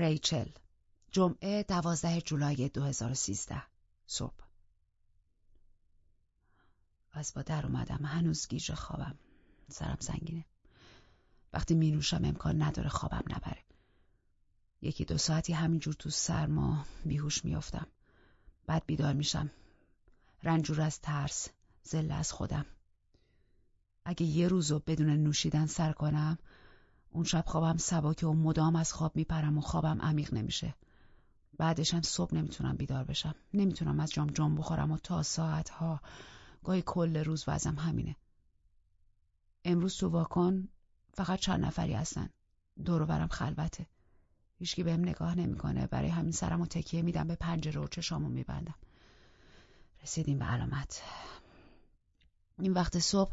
ریچل. جمعه دوازده جولای 2013 صبح. از با در اومدم. هنوز گیج خوابم. سرم سنگینه. وقتی می نوشم امکان نداره خوابم نبره. یکی دو ساعتی همینجور تو سرما بیهوش میافتم. بعد بیدار میشم. رنجور از ترس زله از خودم. اگه یه روزو بدون نوشیدن سر کنم اون شب خوابم سباکه و مدام از خواب میپرم و خوابم عمیق نمیشه. بعدشم صبح نمی‌تونم بیدار بشم. نمی‌تونم از جام جام بخورم و تا ساعتها گاهی کل روز وزم همینه. امروز تو واکن فقط چند نفری هستن. دور برم خلوته. هیچکی بهم نگاه نمی‌کنه. برای همین سرم و تکیه میدم به پنجره و چشامو میبندم. رسیدیم به علامت. این وقت صبح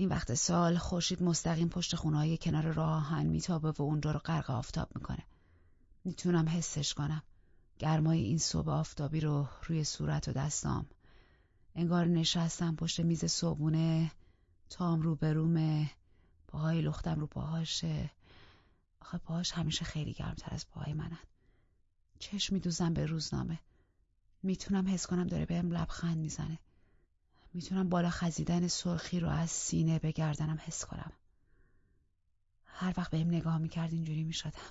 این وقت سال خورشید مستقیم پشت خونه‌های کنار راه آهن میتابه و اونجا رو غرق آفتاب می‌کنه. می‌تونم حسش کنم. گرمای این صبح آفتابی رو روی صورت و دستام. انگار نشستم پشت میز صبحونه. تام رو برومه پاهای لختم رو پاهاشه آخه پاهاش همیشه خیلی گرمتر از پاهای منن. چشم میدوزم به روزنامه. می‌تونم حس کنم داره بهم لبخند می‌زنه. می‌تونم بالا خزیدن سرخی رو از سینه به گردنم حس کنم. هر وقت بهم نگاه می‌کرد اینجوری می‌شدم.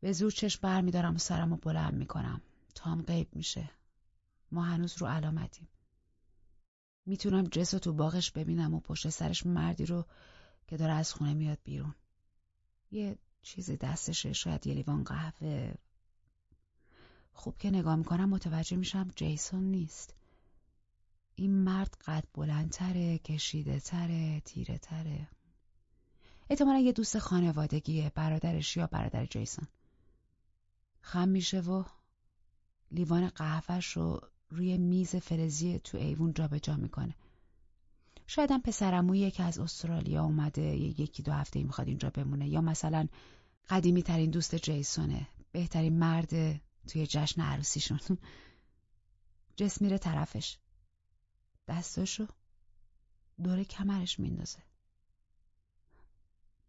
به زور چشم بر میدارم و سرم رو بلند می‌کنم. تام غیب میشه. ما هنوز رو علامتیم. می‌تونم جس تو باغش ببینم و پشت سرش مردی رو که داره از خونه میاد بیرون. یه چیزی دستشه شاید یه لیوان قهوه خوب که نگاه می‌کنم متوجه میشم جیسون نیست. این مرد قد بلندتره کشیده تره تیره تره احتمالا یه دوست خانوادگیه برادرش یا برادر جیسون. خم میشه و لیوان قهوهش رو روی میز فلزی تو ایوون جابجا می‌کنه. شاید هم پسرمویه که از استرالیا اومده یکی دو هفته می‌خواد اینجا بمونه. یا مثلا قدیمی ترین دوست جیسونه بهترین مرد توی جشن عروسیشون. جس میره طرفش. دستاشو دور کمرش میندازه.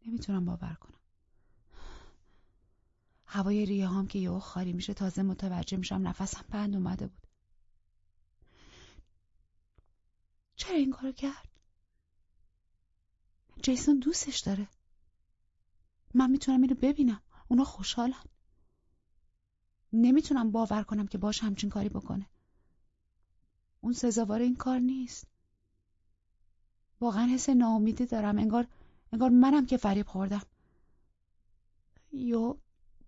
نمی‌تونم باور کنم. هوای ریه هم که یهو خالی میشه تازه متوجه میشم نفسم بند اومده بود. چرا این کارو کرد؟ جیسون دوستش داره. من می‌تونم اینو ببینم. اونا خوشحالن. نمی‌تونم باور کنم که باش همچین کاری بکنه. اون سزاوار این کار نیست. واقعا حس ناامیدی دارم. انگار انگار منم که فریب خوردم. یو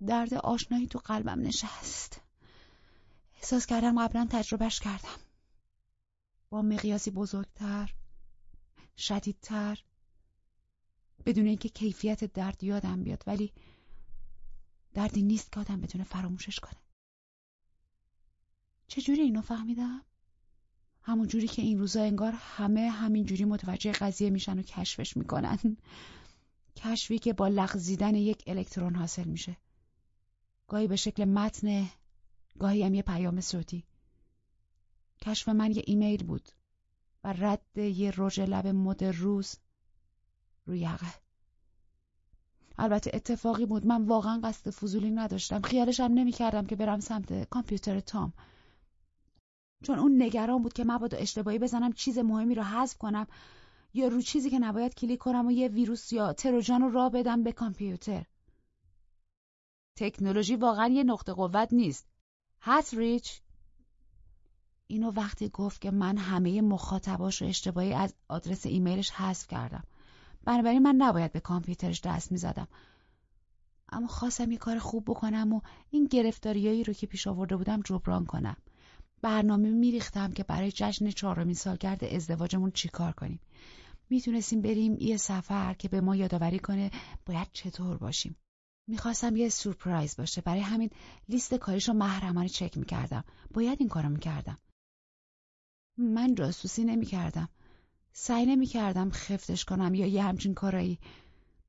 درد آشنایی تو قلبم نشست. احساس کردم قبلا تجربهش کردم. با مقیاسی بزرگتر شدیدتر بدون اینکه کیفیت درد یادم بیاد. ولی دردی نیست که آدم بتونه فراموشش کنه. چجوری اینو فهمیدم؟ همون جوری که این روزا انگار همه همین جوری متوجه قضیه میشن و کشفش می‌کنن. کشفی که با لغزیدن یک الکترون حاصل میشه. گاهی به شکل متن گاهی هم یه پیام صوتی. کشف من یه ایمیل بود و رد یه رژ لب مد روز روی یقه البته اتفاقی بود. من واقعا قصد فضولی نداشتم. خیالشم نمی‌کردم که برم سمت کامپیوتر تام. چون اون نگران بود که مبادا اشتباهی بزنم چیز مهمی رو حذف کنم یا رو چیزی که نباید کلیک کنم و یه ویروس یا تروجان رو راه بدم به کامپیوتر. تکنولوژی واقعا یه نقطه قوت نیست. هست ریچ. اینو وقتی گفت که من همه مخاطباش رو اشتباهی از آدرس ایمیلش حذف کردم. بنابراین من نباید به کامپیوترش دست می‌زدم. اما خواستم یه کار خوب بکنم و این گرفتاریایی رو که پیش آورده بودم جبران کنم. برنامه میریختم که برای جشن چهارمین سالگرد ازدواجمون چیکار کنیم. می‌تونستیم بریم یه سفر که به ما یادآوری کنه باید چطور باشیم. می‌خواستم یه سورپرایز باشه. برای همین لیست کاریش رو محرمانه چک می‌کردم. باید این کارو می‌کردم. من جاسوسی نمی‌کردم. سعی نمی‌کردم خفتش کنم یا یه همچین کارایی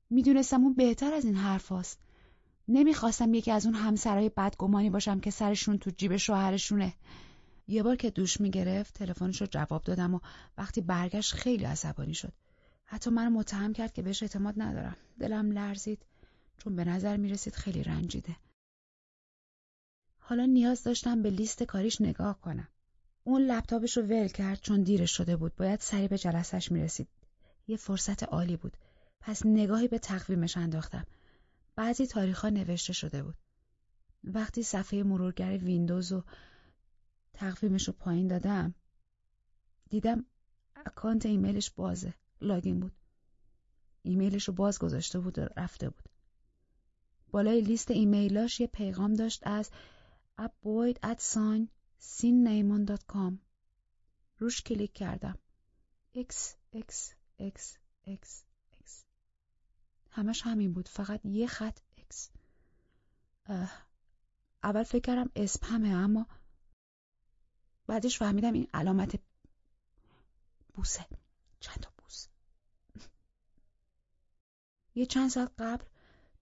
می‌دونستم اون بهتر از این حرف هست. نمی‌خواستم یکی از اون همسرای بدگمانی باشم که سرشون تو جیب شوهرشونه یه بار که دوش می‌گرفت تلفنش رو جواب دادم و وقتی برگشت خیلی عصبانی شد حتی منو متهم کرد که بهش اعتماد ندارم دلم لرزید چون به نظر می رسید خیلی رنجیده. حالا نیاز داشتم به لیست کاریش نگاه کنم. اون لپتاپش رو ول کرد چون دیرش شده بود. باید سریع به جلسش می رسید. یه فرصت عالی بود. پس نگاهی به تقویمش انداختم. بعضی تاریخ نوشته شده بود. وقتی صفحه مرورگر ویندوز و تقویمش رو پایین دادم دیدم account ایمیلش بازه login بود ایمیلش رو باز گذاشته بود و رفته بود بالای لیست ایمیلاش یه پیغام داشت از avoid at sign sinnaimon.com روش کلیک کردم x x x x x. همش همین بود فقط یه خط x. اول فکر کردم اسپمه اما بعدش فهمیدم این علامت بوسه چند تا بوس یه چند ساعت قبل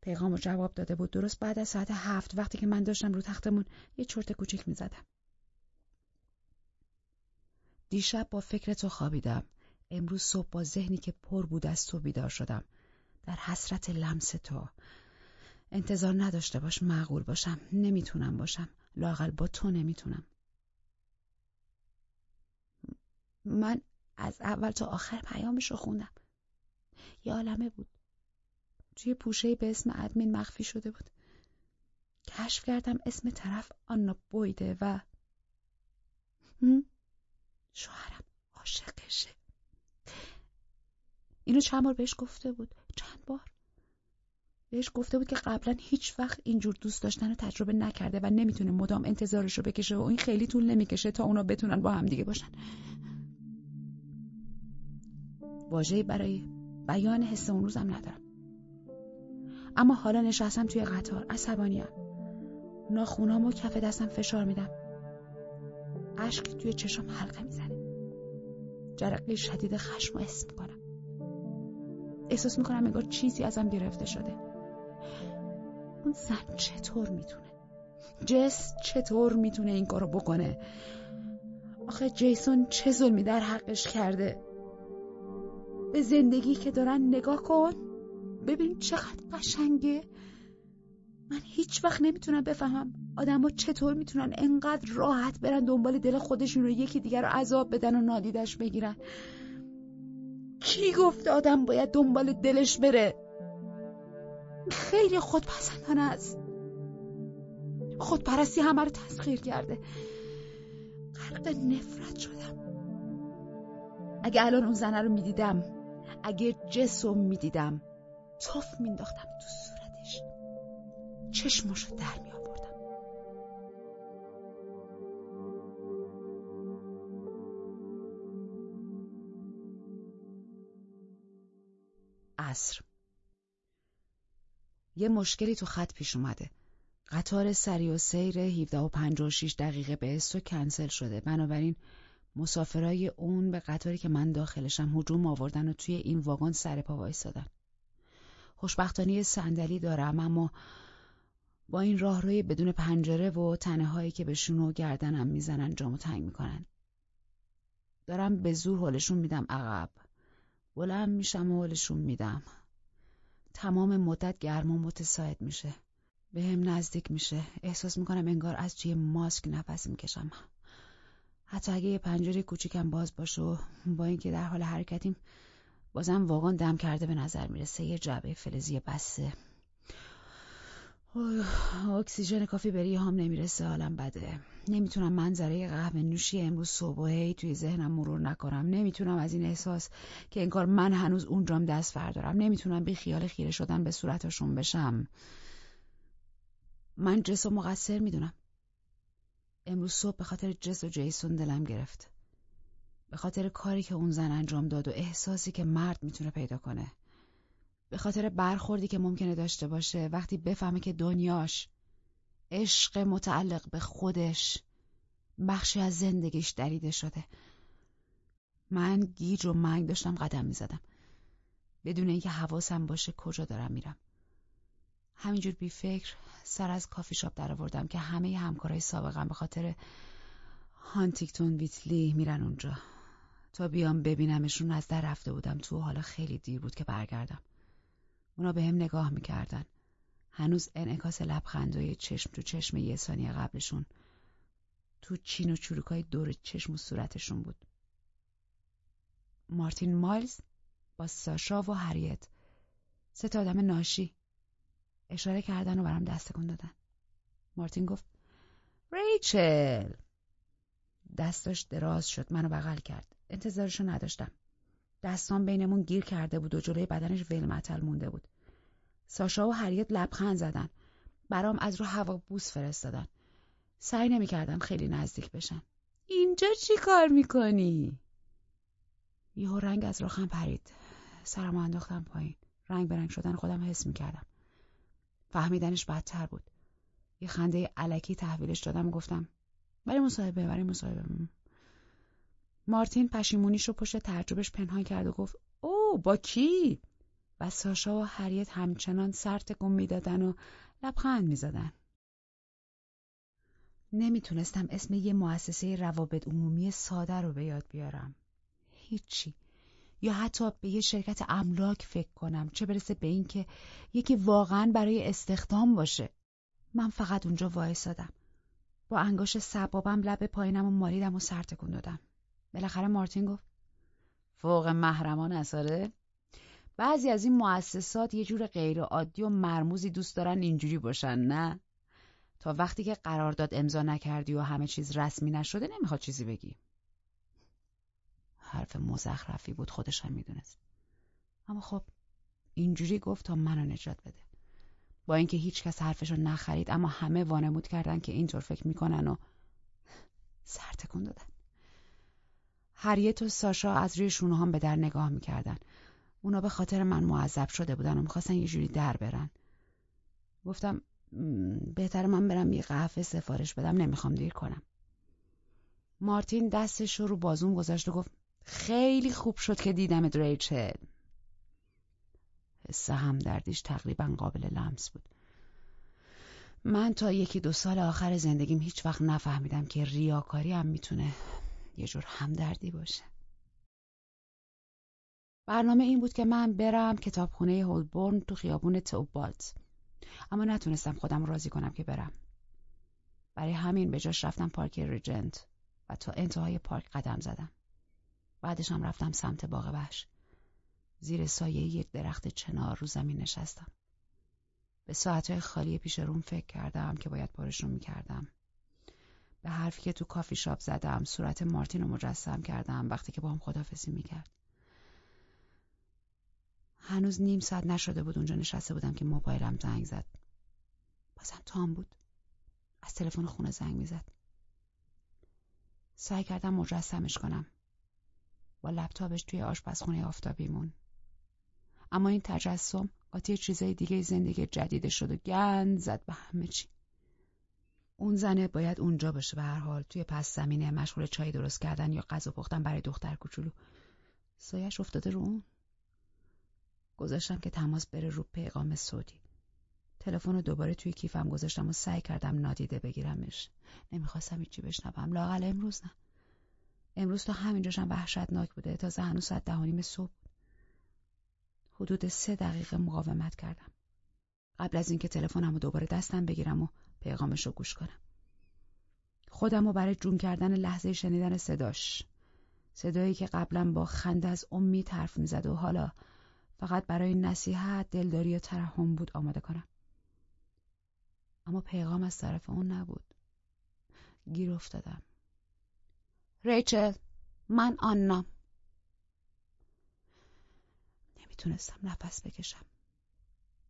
پیغام رو جواب داده بود درست بعد از ساعت هفت وقتی که من داشتم رو تختمون یه چرت کوچیک می‌زدم دیشب با فکر تو خوابیدم. امروز صبح با ذهنی که پر بود از تو بیدار شدم. در حسرت لمس تو. انتظار نداشته باش معقول باشم. نمی‌تونم باشم. لاقل با تو نمی‌تونم. من از اول تا آخر پیامش رو خوندم. یه عالمه بود. توی پوشه به اسم ادمین مخفی شده بود. کشف کردم اسم طرف آنا بویده و شوهرم عاشقشه. اینو چند بار بهش گفته بود. چند بار؟ بهش گفته بود که قبلا هیچ وقت اینجور دوست داشتن رو تجربه نکرده و نمی‌تونه مدام انتظارش رو بکشه و این خیلی طول نمی‌کشه تا اونا بتونن با هم دیگه باشن. واژه‌ای برای بیان حس اون روزم ندارم. اما حالا نشستم توی قطار عصبانیم ناخونامو کف دستم فشار میدم اشک توی چشم حلقه می‌زنه. جرقه شدید خشم و اسم می‌کنم. احساس می‌کنم انگار چیزی ازم گرفته شده. اون زن چطور می‌تونه؟ جس چطور می‌تونه این کارو بکنه؟ آخه جیسون چه ظلمی در حقش کرده؟ به زندگی که دارن نگاه کن. ببین چقدر قشنگه. من هیچ وقت نمی‌تونم بفهمم. آدما چطور می‌تونن انقدر راحت برن دنبال دل خودشون رو یکی دیگر رو عذاب بدن و نادیدش بگیرن؟ کی گفت آدم باید دنبال دلش بره؟ خیلی خودپسندانه است. خودپرستی همه رو تسخیر کرده. غرق نفرت شدم. اگه الان اون زنه رو می‌دیدم اگه جسم می‌دیدم توف مینداختم تو صورتش. چشمشو در می عصر. یه مشکلی تو خط پیش اومده. قطار سری و سیر 17 و 56 دقیقه به استو کنسل شده. بنابراین مسافرای اون به قطاری که من داخلشم هجوم آوردن و توی این واگن سر پا وایسادن خوشبختانه صندلی دارم اما با این راهروی بدون پنجره و تنه هایی که به شونو و گردنم می‌زنن جامو تنگ می‌کنن. دارم به زور حالشون میدم عقب. بلند میشم و حالشون میدم. تمام مدت گرم و متساعد میشه. به هم نزدیک میشه. احساس می‌کنم انگار از توی ماسک نفس می‌کشم. حتی اگه یه پنجره کوچیکم باز باشه و با اینکه در حال حرکتیم بازم واگن دم کرده به نظر می‌رسه. یه جعبه فلزی بسته. اکسیژن کافی بری هم نمی‌رسه حالم بده. نمی‌تونم منظره قهوه نوشی امروز صبح توی ذهنم مرور نکنم. نمی‌تونم از این احساس که انگار من هنوز اونجام دست فردارم نمی‌تونم بی خیال خیره شدن به صورتشون بشم. من جس و مقصر می‌دونم. امروز صبح به خاطر جس و جیسون دلم گرفت. به خاطر کاری که اون زن انجام داد و احساسی که مرد می‌تونه پیدا کنه. به خاطر برخوردی که ممکنه داشته باشه وقتی بفهمه که دنیاش عشق متعلق به خودش بخشی از زندگیش دریده شده. من گیج و منگ داشتم قدم می‌زدم. بدون اینکه حواسم باشه کجا دارم میرم. همینجور بی فکر سر از کافی شاپ در آوردم که همه همکارای سابقم به خاطر هانتیکتون ویتلی میرن اونجا. تا بیام ببینمشون از در رفته بودم. تو حالا خیلی دیر بود که برگردم. اونا به هم نگاه می‌کردن. هنوز انعکاس لبخندهای چشم تو چشم یه ثانیه قبلشون. تو چین و چروکای دور چشم و صورتشون بود. مارتین مایلز با ساشا و هریت. سه تا آدم ناشی. اشاره کردن و برام دست دادن. مارتین گفت ریچل! دستش دراز شد منو بغل کرد. انتظارشو نداشتم. دستان بینمون گیر کرده بود و جلوی بدنش ولمتل مونده بود. ساشا و هریت لبخند زدن. برام از رو هوا بوس فرستادن. سعی نمی‌کردم خیلی نزدیک بشن. اینجا چی کار می‌کنی؟ یهو رنگ از راخم پرید. سرمو انداختم پایین. رنگ به رنگ شدن خودم حس می‌کردم. فهمیدنش بدتر بود. یه خنده علکی تحویلش دادم و گفتم برای مصاحبه برای مصاحبه. مارتین پشیمونیش رو پشت تعجبش پنهان کرد و گفت او با کی؟ و ساشا و هریت همچنان سر تکون می‌دادن و لبخند می‌زدن. نمی‌تونستم اسم یه مؤسسه روابط عمومی ساده رو به یاد بیارم. هیچی. یا حتی به یه شرکت املاک فکر کنم چه برسه به این که یکی واقعا برای استخدام باشه. من فقط اونجا وایسادم. با انگاش سبابم لب پایینم و مالیدم و سر تکون دادم. بالاخره مارتین گفت فوق محرمان اثاره بعضی از این مؤسسات یه جور غیر عادی و مرموزی دوست دارن اینجوری باشن نه؟ تا وقتی که قرارداد امضا نکردی و همه چیز رسمی نشده نمی‌خواد چیزی بگی. حرف مزخرفی بود خودش هم می‌دونست. اما خب اینجوری گفت تا منو نجات بده. با اینکه هیچ کس حرفشو نخرید اما همه وانمود کردن که اینطور فکر می‌کنن و سر تکون دادن. هریت و ساشا از روی شونه هم به در نگاه می‌کردن. اونا به خاطر من معذب شده بودن و می‌خواستن یه جوری در برن. گفتم بهتر من برم یه قهوه سفارش بدم نمی‌خوام دیر کنم. مارتین دستش رو بازوم گذاشت و گفت خیلی خوب شد که دیدم ریچل. حس همدردیش تقریبا قابل لمس بود. من تا یکی دو سال آخر زندگیم هیچ وقت نفهمیدم که ریاکاری هم می‌تونه یه جور همدردی باشه. برنامه این بود که من برم کتابخونه هولبورن تو خیابون توبالت. اما نتونستم خودم راضی کنم که برم. برای همین به جاش رفتم پارک ریجنت و تا انتهای پارک قدم زدم. بعدش هم رفتم سمت باغ وحش. زیر سایه یک درخت چنار رو زمین نشستم. به ساعتهای خالی پیش روم فکر کردم که باید بارشون می‌کردم. به حرفی که تو کافی شاپ زدم صورت مارتین رو مجسم کردم وقتی که با هم خدافزی می‌کرد. هنوز نیم ساعت نشده بود اونجا نشسته بودم که موبایلم زنگ زد. بازم تام بود. از تلفن خونه زنگ می‌زد. سعی کردم مجسمش کنم. با لپتاپش توی آشپزخونه آفتابیمون. اما این تجسم قاطی چیزای دیگه زندگی جدیده شد و گند زد به همه چی. اون زنه باید اونجا باشه به هر حال. توی پس زمینه مشغول چای درست کردن یا غذا پختن برای دختر کوچولو. سایش افتاده رو اون؟ گذاشتم که تماس بره رو پیغام صوتی تلفن رو دوباره توی کیفم گذاشتم و سعی کردم نادیده بگیرمش. نمی‌خواستم هیچی بشنوم. لاقل امروز نه. امروز تا همینجاشم وحشتناک بوده. تا هنوز ساعت ده نیم صبح حدود سه دقیقه مقاومت کردم. قبل از اینکه تلفنم رو دوباره دستم بگیرم و پیغامش رو گوش کنم. خودم رو برای جون کردن لحظه شنیدن صداش. صدایی که قبلا با خنده از امید حرف می‌زد و حالا فقط برای نصیحت دلداری و ترحم بود آماده کنم. اما پیغام از طرف اون نبود. گیر افتادم. ریچل من آنا نمی‌تونستم نفس بکشم.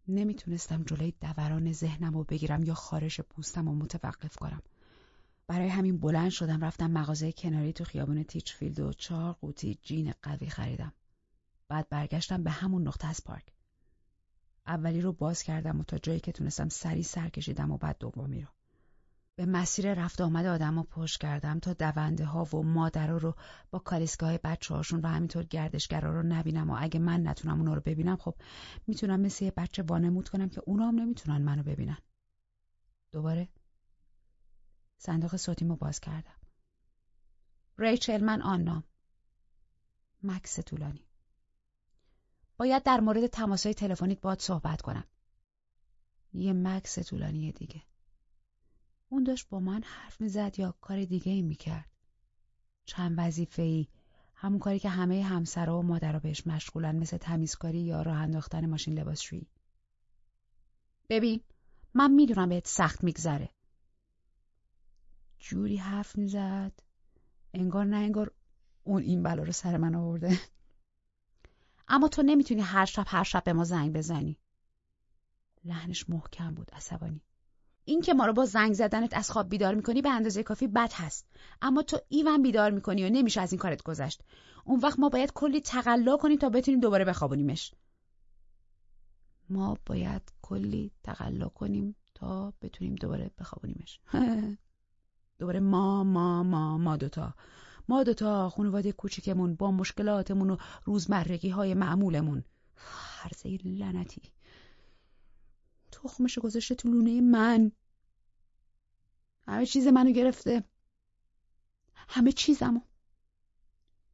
نمی‌تونستم جلوی دوران ذهنم رو بگیرم یا خارش پوستم رو متوقف کنم. برای همین بلند شدم رفتم مغازه کناری تو خیابون تیچفیلد و چهار قوطی جین قوی خریدم. بعد برگشتم به همون نقطه از پارک. اولی رو باز کردم و تا جایی که تونستم سری سر کشیدم و بعد دومی رو. به مسیر رفت آمد آدم رو پشت کردم تا دونده ها و مادرها رو با کالیسکای بچه هاشون و همینطور گردشگرا رو نبینم و اگه من نتونم اونا رو ببینم خب می‌تونم مثل یه بچه وانمود کنم که اونا هم نمی‌تونن منو ببینن. دوباره صندوق صوتیمو باز کردم. ریچل من آنام. مکس طولانی. باید در مورد تماسهای تلفنیت باد صحبت کنم. یه مکس طولانی دیگه. اون داشت با من حرف می‌زد یا کار دیگه ای می‌کرد. چند وظیفه ای همون کاری که همه همسرا و مادرها بهش مشغولن مثل تمیزکاری یا راه انداختن ماشین لباسشویی. ببین من می‌دونم بهت سخت میگذره. جوری حرف می‌زد انگار نه انگار اون این بلا رو سر من آورده. اما تو نمی‌تونی هر شب هر شب به ما زنگ بزنی. لحنش محکم بود عصبانی. این که ما رو با زنگ زدنت از خواب بیدار می‌کنی به اندازه کافی بد هست. اما تو ایون بیدار می‌کنی و نمیشه از این کارت گذشت. اون وقت ما باید کلی تقلا کنیم تا بتونیم دوباره بخوابونیمش. ما باید کلی تقلا کنیم تا بتونیم دوباره بخوابونیمش. دوباره ما ما ما ما دوتا. ما دوتا خانواده کوچیکمون با مشکلاتمون و روزمرگی های معمولمون. هرزه لنتی تخمشو گذاشته تو لونه من. همه چیز منو گرفته. همه چیزمو.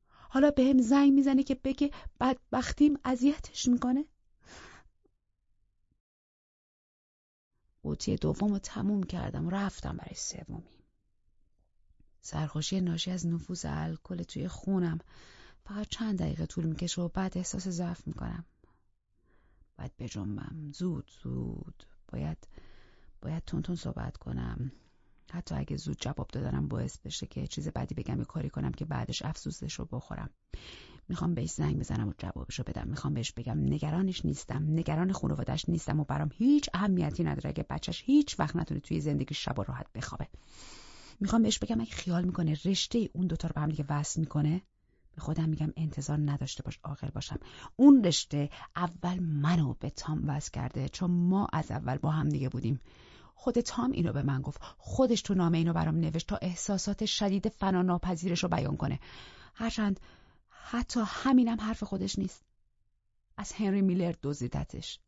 حالا به هم زنگ می‌زنه که بگه بدبختیم اذیتش می‌کنه. قوطی دوم رو تموم کردم و رفتم برای سومی. سرخوشی ناشی از نفوذ الکل توی خونم. فقط چند دقیقه طول می‌کشه و بعد احساس ضعف می‌کنم. باید بجنبم زود زود. باید باید تون صحبت کنم. حتی اگه زود جواب دادنم باعث بشه که چیز بدی بگم یا کاری کنم که بعدش افسوسش رو بخورم. می‌خوام بهش زنگ بزنم و جوابش بدم. می‌خوام بهش بگم نگرانش نیستم. نگران خانوادش نیستم و برام هیچ اهمیتی نداره. اگه بچهش هیچ وقت نتونه توی زندگی شب و راحت بخوابه. می‌خوام بهش بگم اگه خیال می‌کنه رشته اون دوتا رو به هم دیگه وصل می‌کنه به خودم میگم انتظار نداشته باش عاقل باشم. اون رشته اول منو به تام وصل کرده چون ما از اول با هم دیگه بودیم. خود تام اینو به من گفت. خودش تو نامه اینو برام نوشت تا احساسات شدید فنا ناپذیرش رو بیان کنه. هرچند حتی همینم حرف خودش نیست. از هنری میلر دزدیدتش.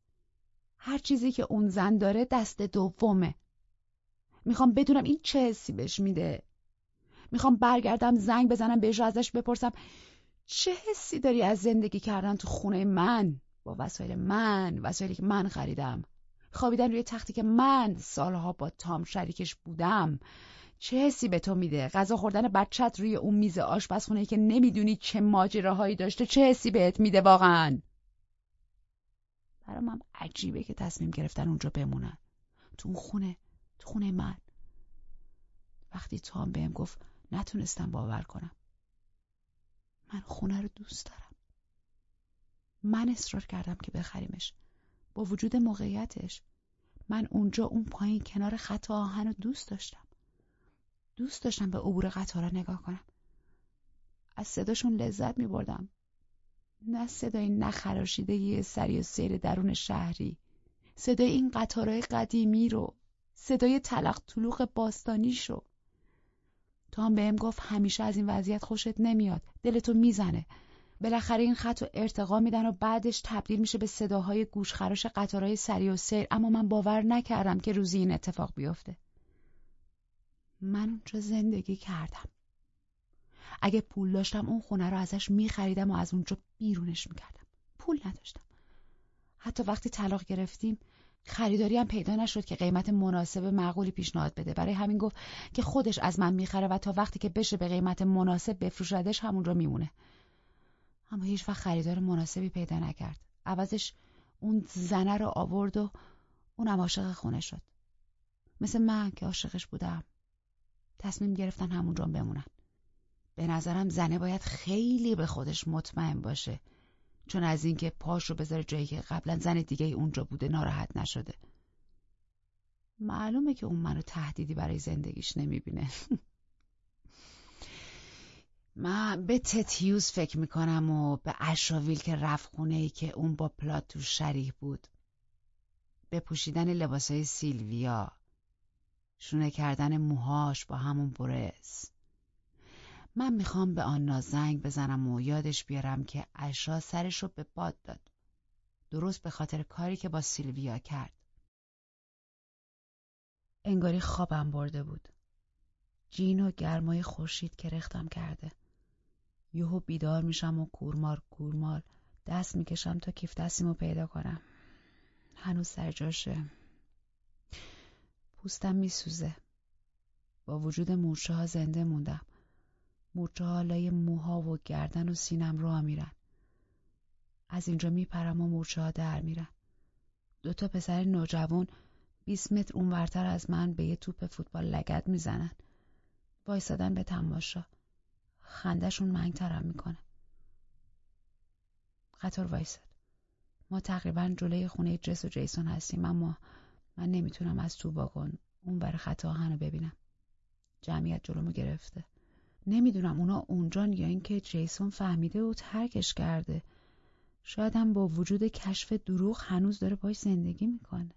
هر چیزی که اون زن داره دست دومه. می‌خوام بدونم این چه حسی بهش میده. می‌خوام برگردم زنگ بزنم بهش ازش بپرسم. چه حسی داری از زندگی کردن تو خونه من؟ با وسایل من وسایلی که من خریدم. خوابیدن روی تختی که من سالها با تام شریکش بودم. چه حسی به تو میده؟ غذا خوردن بچت روی اون میز آشپزخونه که نمی‌دونی چه ماجراهایی داشته چه حسی بهت میده واقعا؟ برام هم عجیبه که تصمیم گرفتن اونجا بمونن. تو اون خونه تو خونه من. وقتی تام بهم گفت نتونستم باور کنم. من خونه رو دوست دارم. من اصرار کردم که بخریمش. با وجود موقعیتش. من اونجا اون پایین کنار خط آهن رو دوست داشتم. دوست داشتم به عبور قطارا نگاه کنم. از صداشون لذت می بردم نه صدای نخراشیده سری و سیر درون شهری. صدای این قطارهای قدیمی رو. صدای تلق طلوق باستانیش رو تا هم بهم گفت همیشه از این وضعیت خوشت نمیاد. دلتو می‌زنه. بالاخره این خط رو ارتقا میدن و بعدش تبدیل میشه به صداهای گوشخراش قطارهای سری و سیر. اما من باور نکردم که روزی این اتفاق بیفته. من اونجا زندگی کردم. اگه پول داشتم اون خونه رو ازش میخریدم و از اونجا بیرونش می‌کردم. پول نداشتم. حتی وقتی طلاق گرفتیم خریداری هم پیدا نشد که قیمت مناسب معقولی پیشنهاد بده. برای همین گفت که خودش از من می‌خره و تا وقتی که بشه به قیمت مناسب بفروشدش همون رو میمونه. اما هیچ وقت خریدار مناسبی پیدا نکرد. عوضش اون زنه رو آورد و اونم عاشق خونه شد. مثل من که عاشقش بودم. تصمیم گرفتن همونجا بمونن. به نظرم زنه باید خیلی به خودش مطمئن باشه. چون از اینکه پاش رو بذاره جایی که قبلا زن دیگه اونجا بوده ناراحت نشده. معلومه که اون منو تهدیدی برای زندگیش نمی‌بینه. من به تتیوز فکر می‌کنم و به اشاویل که رفت خونه ای که اون با پلات تو شریح بود. به پوشیدن لباسای سیلویا شونه کردن موهاش با همون برس. من می‌خوام به آن زنگ بزنم و یادش بیارم که اشا سرش رو به باد داد. درست به خاطر کاری که با سیلویا کرد. انگاری خوابم برده بود. جین و گرمای خورشید که کرده. یهو بیدار میشم و کورمار کورمار دست می‌کشم تا کیف دستیمو پیدا کنم. هنوز سر جاشه. پوستم میسوزه. با وجود مورچه ها زنده موندم. مورچه ها لای موها و گردن و سینم را میرن. از اینجا میپرم و مورچه ها در میرن. دوتا پسر نوجوان 20 متر اونورتر از من به یه توپ فوتبال لگت می‌زنن. وایسادن به تماشا. خندهشون منگترم می‌کنه. قطار وایساد. ما تقریبا جلوی خونه جس و جیسون هستیم اما من نمی‌تونم از تو واگن اون بر خط آهن ببینم. جمعیت جلومو گرفته. نمی‌دونم اونا اونجان یا اینکه جیسون فهمیده و ترکش کرده. شاید هم با وجود کشف دروغ هنوز داره باش زندگی می‌کنه.